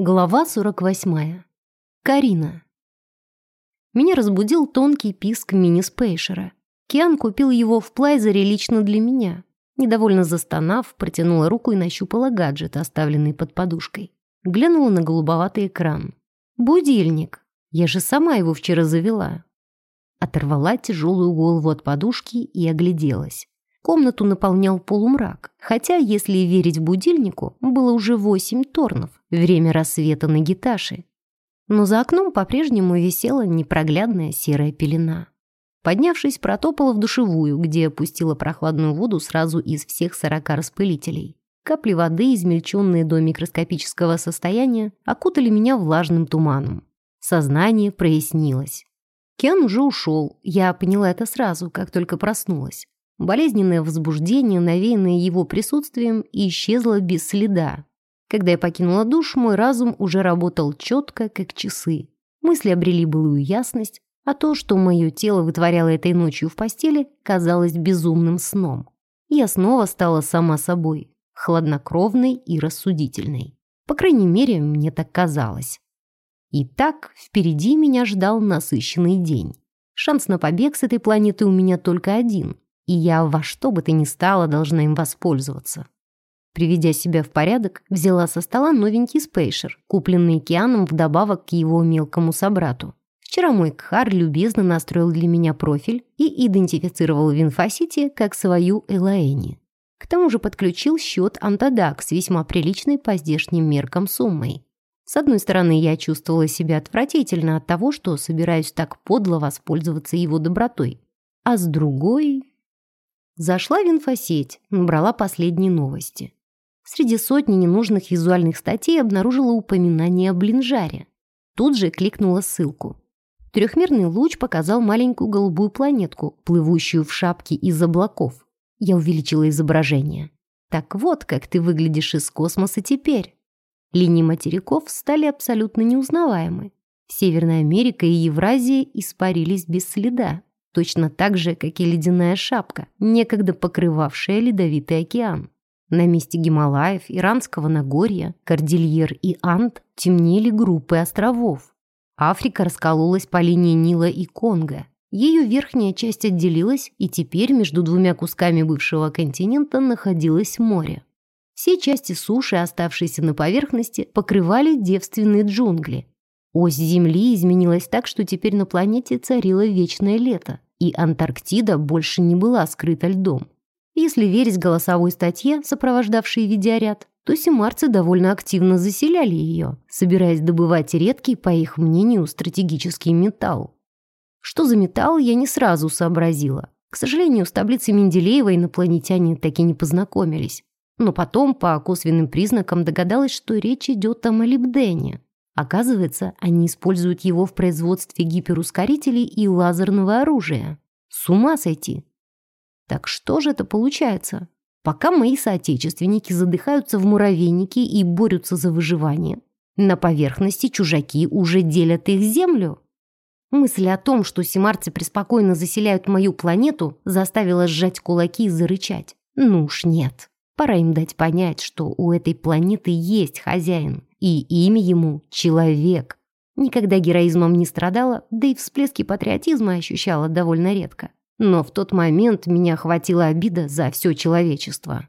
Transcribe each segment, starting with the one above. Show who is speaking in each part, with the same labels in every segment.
Speaker 1: Глава 48. Карина. Меня разбудил тонкий писк мини-спейшера. Киан купил его в Плайзере лично для меня. Недовольно застонав, протянула руку и нащупала гаджет, оставленный под подушкой. Глянула на голубоватый экран. «Будильник. Я же сама его вчера завела». Оторвала тяжелую голову от подушки и огляделась. Комнату наполнял полумрак, хотя, если верить будильнику, было уже восемь торнов, время рассвета на гиташе. Но за окном по-прежнему висела непроглядная серая пелена. Поднявшись, протопала в душевую, где опустила прохладную воду сразу из всех сорока распылителей. Капли воды, измельченные до микроскопического состояния, окутали меня влажным туманом. Сознание прояснилось. Кен уже ушел, я поняла это сразу, как только проснулась. Болезненное возбуждение, навеянное его присутствием, исчезло без следа. Когда я покинула душ, мой разум уже работал четко, как часы. Мысли обрели былую ясность, а то, что мое тело вытворяло этой ночью в постели, казалось безумным сном. Я снова стала сама собой, хладнокровной и рассудительной. По крайней мере, мне так казалось. Итак, впереди меня ждал насыщенный день. Шанс на побег с этой планеты у меня только один — и я во что бы то ни стало должна им воспользоваться. Приведя себя в порядок, взяла со стола новенький спейшер, купленный Кианом вдобавок к его мелкому собрату. Вчера мой Кхар любезно настроил для меня профиль и идентифицировал в инфосите как свою Элаэни. К тому же подключил счет Антадак с весьма приличной по здешним меркам суммой. С одной стороны, я чувствовала себя отвратительно от того, что собираюсь так подло воспользоваться его добротой. А с другой... Зашла в инфосеть, набрала последние новости. Среди сотни ненужных визуальных статей обнаружила упоминание о блинжаре. Тут же кликнула ссылку. Трехмерный луч показал маленькую голубую планетку, плывущую в шапке из облаков. Я увеличила изображение. Так вот, как ты выглядишь из космоса теперь. Линии материков стали абсолютно неузнаваемы. Северная Америка и Евразия испарились без следа точно так же, как и ледяная шапка, некогда покрывавшая ледовитый океан. На месте Гималаев, Иранского Нагорья, Кордильер и Анд темнели группы островов. Африка раскололась по линии Нила и Конго. Ее верхняя часть отделилась, и теперь между двумя кусками бывшего континента находилось море. Все части суши, оставшиеся на поверхности, покрывали девственные джунгли. Ось Земли изменилась так, что теперь на планете царило вечное лето и Антарктида больше не была скрыта льдом. Если верить голосовой статье, сопровождавшей видеоряд, то семарцы довольно активно заселяли ее, собираясь добывать редкий, по их мнению, стратегический металл. Что за металл, я не сразу сообразила. К сожалению, с таблицей Менделеева инопланетяне так и не познакомились. Но потом, по косвенным признакам, догадалась, что речь идет о молибдене. Оказывается, они используют его в производстве гиперускорителей и лазерного оружия. С ума сойти! Так что же это получается? Пока мои соотечественники задыхаются в муравейнике и борются за выживание, на поверхности чужаки уже делят их землю. Мысль о том, что семарцы преспокойно заселяют мою планету, заставила сжать кулаки и зарычать. Ну уж нет. Пора им дать понять, что у этой планеты есть хозяин, и имя ему — Человек. Никогда героизмом не страдала, да и всплески патриотизма ощущала довольно редко. Но в тот момент меня охватила обида за все человечество.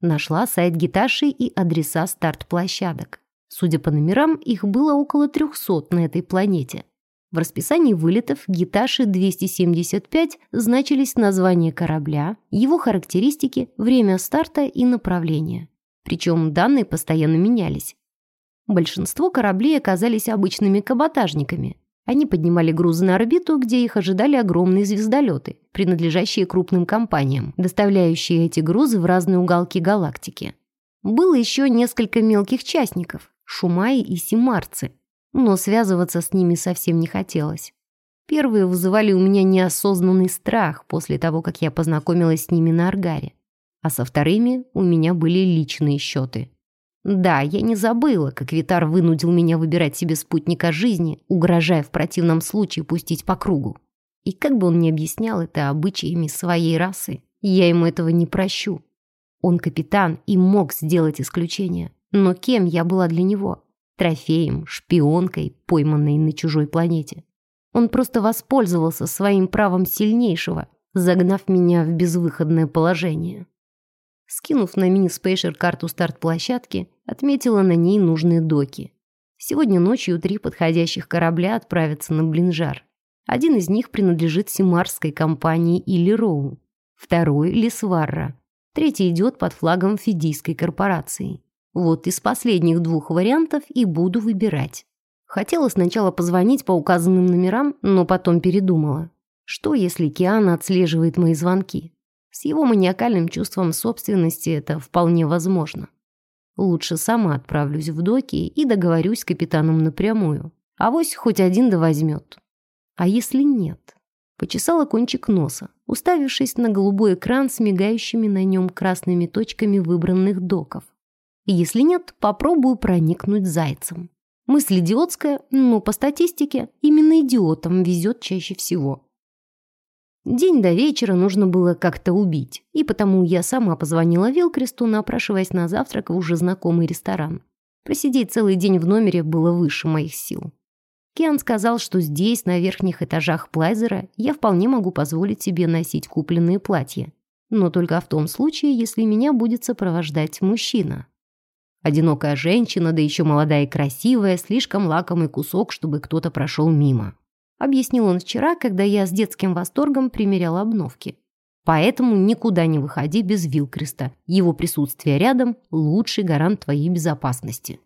Speaker 1: Нашла сайт Гиташи и адреса старт-площадок. Судя по номерам, их было около 300 на этой планете. В расписании вылетов Гиташи-275 значились название корабля, его характеристики, время старта и направление. Причем данные постоянно менялись. Большинство кораблей оказались обычными каботажниками. Они поднимали грузы на орбиту, где их ожидали огромные звездолеты, принадлежащие крупным компаниям, доставляющие эти грузы в разные уголки галактики. Было еще несколько мелких частников – Шумаи и Симарцы – но связываться с ними совсем не хотелось. Первые вызывали у меня неосознанный страх после того, как я познакомилась с ними на Аргаре. А со вторыми у меня были личные счеты. Да, я не забыла, как Витар вынудил меня выбирать себе спутника жизни, угрожая в противном случае пустить по кругу. И как бы он ни объяснял это обычаями своей расы, я ему этого не прощу. Он капитан и мог сделать исключение. Но кем я была для него? трофеем, шпионкой, пойманной на чужой планете. Он просто воспользовался своим правом сильнейшего, загнав меня в безвыходное положение. Скинув на мини-спейшер карту старт-площадки, отметила на ней нужные доки. Сегодня ночью три подходящих корабля отправятся на Блинжар. Один из них принадлежит симарской компании Или Роу, второй — Лисварра, третий идет под флагом фидийской корпорации. Вот из последних двух вариантов и буду выбирать. Хотела сначала позвонить по указанным номерам, но потом передумала. Что, если Киана отслеживает мои звонки? С его маниакальным чувством собственности это вполне возможно. Лучше сама отправлюсь в доки и договорюсь с капитаном напрямую. Авось хоть один да возьмет. А если нет? Почесала кончик носа, уставившись на голубой экран с мигающими на нем красными точками выбранных доков. Если нет, попробую проникнуть зайцем. Мысль идиотская, но по статистике именно идиотам везет чаще всего. День до вечера нужно было как-то убить, и потому я сама позвонила Вилкресту, напрашиваясь на завтрак в уже знакомый ресторан. Просидеть целый день в номере было выше моих сил. Киан сказал, что здесь, на верхних этажах Плайзера, я вполне могу позволить себе носить купленные платья. Но только в том случае, если меня будет сопровождать мужчина. Одинокая женщина, да еще молодая и красивая, слишком лакомый кусок, чтобы кто-то прошел мимо. Объяснил он вчера, когда я с детским восторгом примеряла обновки. Поэтому никуда не выходи без Вилкреста. Его присутствие рядом – лучший гарант твоей безопасности.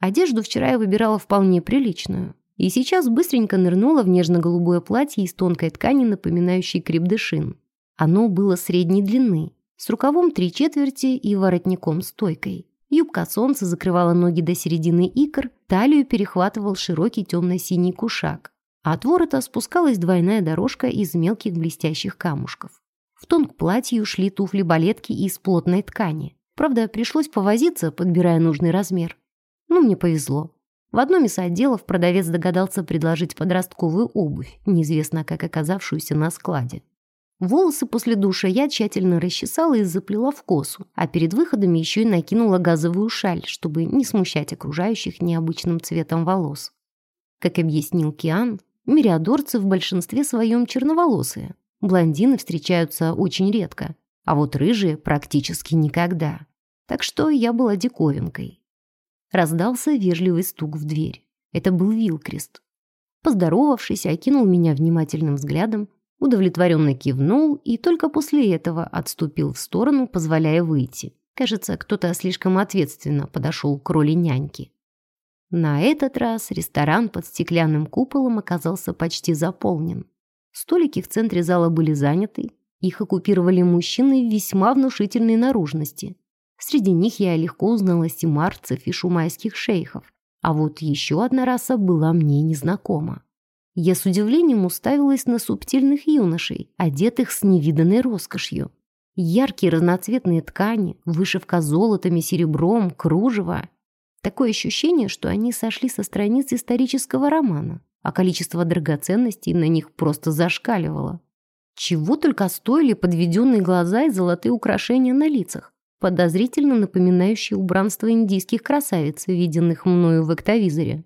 Speaker 1: Одежду вчера я выбирала вполне приличную. И сейчас быстренько нырнула в нежно-голубое платье из тонкой ткани, напоминающей крепдышин. Оно было средней длины, с рукавом три четверти и воротником стойкой. Юбка солнца закрывала ноги до середины икр, талию перехватывал широкий темно-синий кушак, а от ворота спускалась двойная дорожка из мелких блестящих камушков. В тон к платью шли туфли-балетки из плотной ткани. Правда, пришлось повозиться, подбирая нужный размер. Но мне повезло. В одном из отделов продавец догадался предложить подростковую обувь, неизвестно как оказавшуюся на складе. Волосы после душа я тщательно расчесала и заплела в косу, а перед выходом еще и накинула газовую шаль, чтобы не смущать окружающих необычным цветом волос. Как объяснил Киан, мириадорцы в большинстве своем черноволосые. Блондины встречаются очень редко, а вот рыжие практически никогда. Так что я была диковинкой. Раздался вежливый стук в дверь. Это был Вилкрест. Поздоровавшись, окинул меня внимательным взглядом, удовлетворенно кивнул и только после этого отступил в сторону, позволяя выйти. Кажется, кто-то слишком ответственно подошел к роли няньки. На этот раз ресторан под стеклянным куполом оказался почти заполнен. Столики в центре зала были заняты, их оккупировали мужчины весьма внушительной наружности. Среди них я легко узнала симарцев и шумайских шейхов, а вот еще одна раса была мне незнакома. Я с удивлением уставилась на субтильных юношей, одетых с невиданной роскошью. Яркие разноцветные ткани, вышивка золотом и серебром, кружево. Такое ощущение, что они сошли со страниц исторического романа, а количество драгоценностей на них просто зашкаливало. Чего только стоили подведенные глаза и золотые украшения на лицах, подозрительно напоминающие убранство индийских красавиц, виденных мною в эктовизоре.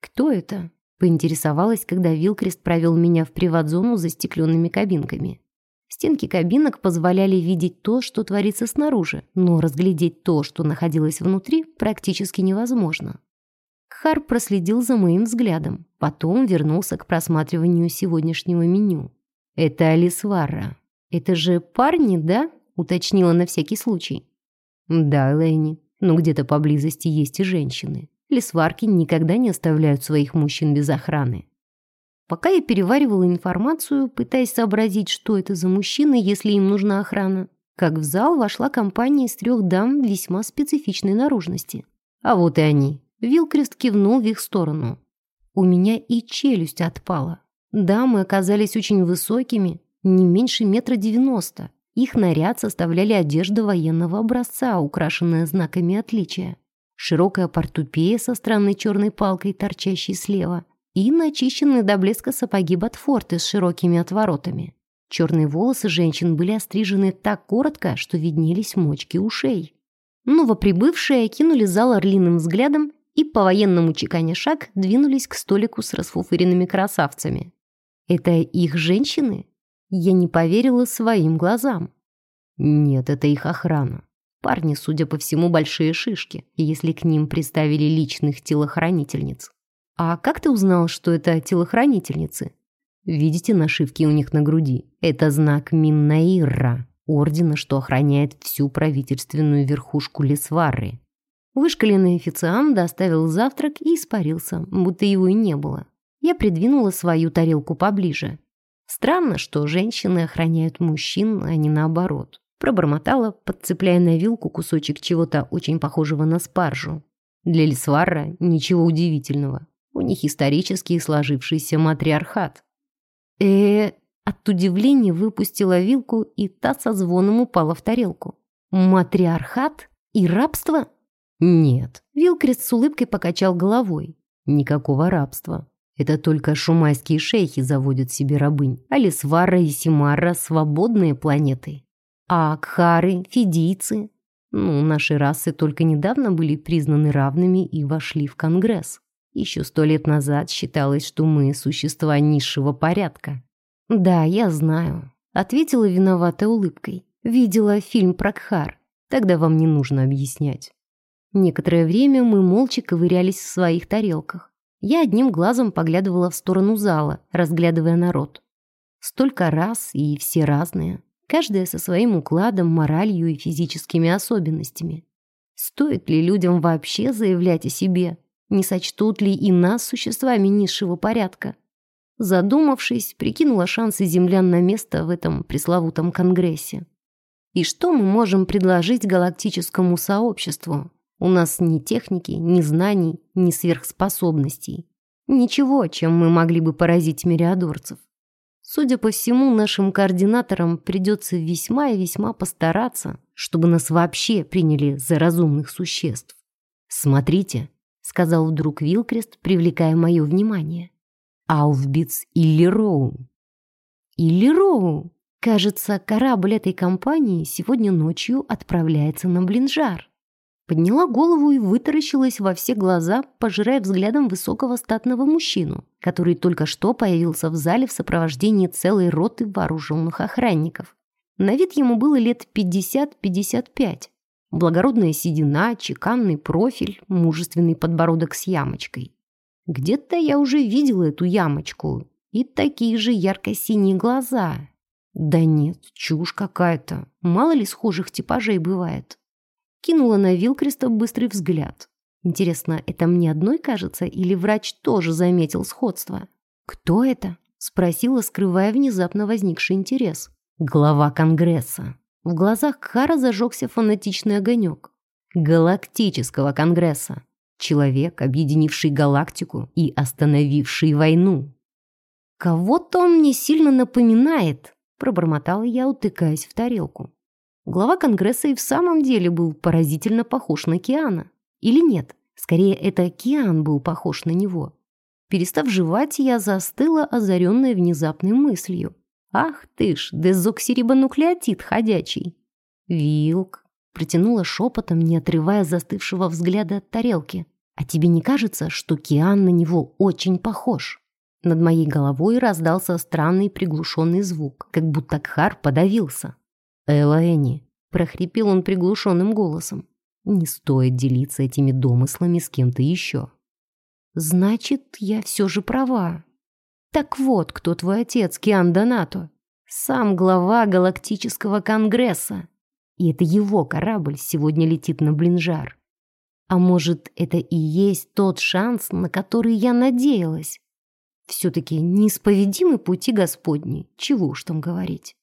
Speaker 1: Кто это? Поинтересовалась, когда Вилкрест провел меня в приват-зону за стекленными кабинками. Стенки кабинок позволяли видеть то, что творится снаружи, но разглядеть то, что находилось внутри, практически невозможно. Кхар проследил за моим взглядом, потом вернулся к просматриванию сегодняшнего меню. «Это Алисвара. Это же парни, да?» — уточнила на всякий случай. «Да, Лэйни, но где-то поблизости есть и женщины. Лесварки никогда не оставляют своих мужчин без охраны. Пока я переваривала информацию, пытаясь сообразить, что это за мужчины, если им нужна охрана, как в зал вошла компания из трех дам весьма специфичной наружности. А вот и они. Вилкрест кивнул в их сторону. У меня и челюсть отпала. Дамы оказались очень высокими, не меньше метра девяносто. Их наряд составляли одежда военного образца, украшенная знаками отличия широкая портупея со странной черной палкой, торчащей слева, и начищенные до блеска сапоги Ботфорты с широкими отворотами. Черные волосы женщин были острижены так коротко, что виднелись мочки ушей. Новоприбывшие окинули зал орлиным взглядом и по-военному чеканя шаг двинулись к столику с расфуфыренными красавцами. Это их женщины? Я не поверила своим глазам. Нет, это их охрана. Парни, судя по всему, большие шишки, если к ним приставили личных телохранительниц. А как ты узнал, что это телохранительницы? Видите нашивки у них на груди? Это знак Миннаирра, ордена, что охраняет всю правительственную верхушку Лесварры. Вышкаленный официант доставил завтрак и испарился, будто его и не было. Я придвинула свою тарелку поближе. Странно, что женщины охраняют мужчин, а не наоборот. Пробормотала, подцепляя на вилку кусочек чего-то очень похожего на спаржу. Для Лисварра ничего удивительного. У них исторически сложившийся матриархат. э От удивления выпустила вилку, и та со звоном упала в тарелку. Матриархат? И рабство? «Нет». Вилкрест с улыбкой покачал головой. «Никакого рабства. Это только шумайские шейхи заводят себе рабынь, а Лисвара и Симара — свободные планеты. А Акхары, фидийцы... Ну, наши расы только недавно были признаны равными и вошли в Конгресс. Еще сто лет назад считалось, что мы — существа низшего порядка». «Да, я знаю», — ответила виноватой улыбкой. «Видела фильм про Кхар. Тогда вам не нужно объяснять». Некоторое время мы молча ковырялись в своих тарелках. Я одним глазом поглядывала в сторону зала, разглядывая народ. Столько раз и все разные. Каждая со своим укладом, моралью и физическими особенностями. Стоит ли людям вообще заявлять о себе? Не сочтут ли и нас существами низшего порядка? Задумавшись, прикинула шансы землян на место в этом пресловутом конгрессе. И что мы можем предложить галактическому сообществу? У нас ни техники, ни знаний, ни сверхспособностей. Ничего, чем мы могли бы поразить мириадорцев. Судя по всему, нашим координаторам придется весьма и весьма постараться, чтобы нас вообще приняли за разумных существ. «Смотрите», — сказал вдруг Вилкрест, привлекая мое внимание. «Ауфбиц Илли Роу». «Илли Роу! Кажется, корабль этой компании сегодня ночью отправляется на Блинжар». Подняла голову и вытаращилась во все глаза, пожирая взглядом высокого статного мужчину, который только что появился в зале в сопровождении целой роты вооруженных охранников. На вид ему было лет 50-55. Благородная седина, чеканный профиль, мужественный подбородок с ямочкой. Где-то я уже видела эту ямочку. И такие же ярко-синие глаза. Да нет, чушь какая-то. Мало ли схожих типажей бывает. Кинула на Вилкреста быстрый взгляд. Интересно, это мне одной кажется, или врач тоже заметил сходство? «Кто это?» — спросила, скрывая внезапно возникший интерес. «Глава Конгресса». В глазах Хара зажегся фанатичный огонек. «Галактического Конгресса. Человек, объединивший галактику и остановивший войну». «Кого-то он мне сильно напоминает», — пробормотала я, утыкаясь в тарелку. Глава Конгресса и в самом деле был поразительно похож на Киана. Или нет, скорее это Киан был похож на него. Перестав жевать, я застыла, озаренная внезапной мыслью. «Ах ты ж, дезоксирибонуклеотид ходячий!» «Вилк!» — протянула шепотом, не отрывая застывшего взгляда от тарелки. «А тебе не кажется, что Киан на него очень похож?» Над моей головой раздался странный приглушенный звук, как будто Кхар подавился. «Элэни», — прохрипел он приглушенным голосом, «не стоит делиться этими домыслами с кем-то еще». «Значит, я все же права. Так вот, кто твой отец, Киан Донато. Сам глава Галактического Конгресса. И это его корабль сегодня летит на Блинжар. А может, это и есть тот шанс, на который я надеялась? Все-таки неисповедимы пути Господни, чего уж там говорить.